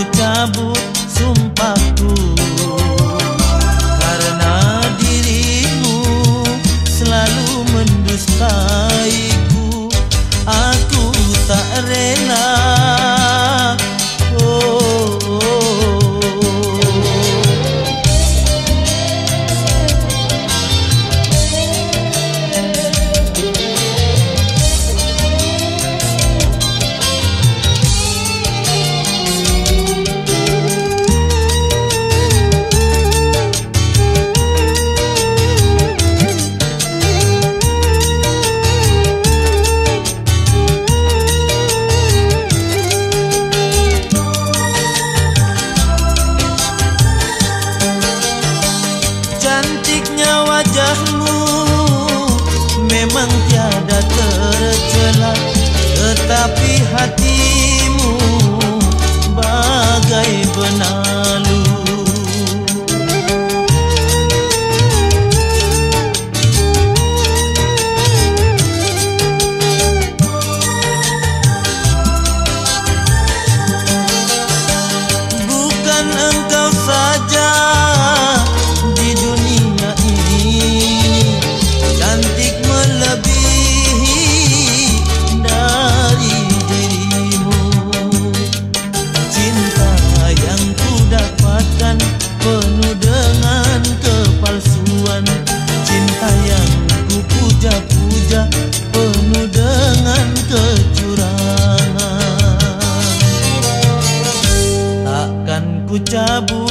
cabo Cantiknya wajahmu Memang tiada tercela Tetapi hatimu diabo.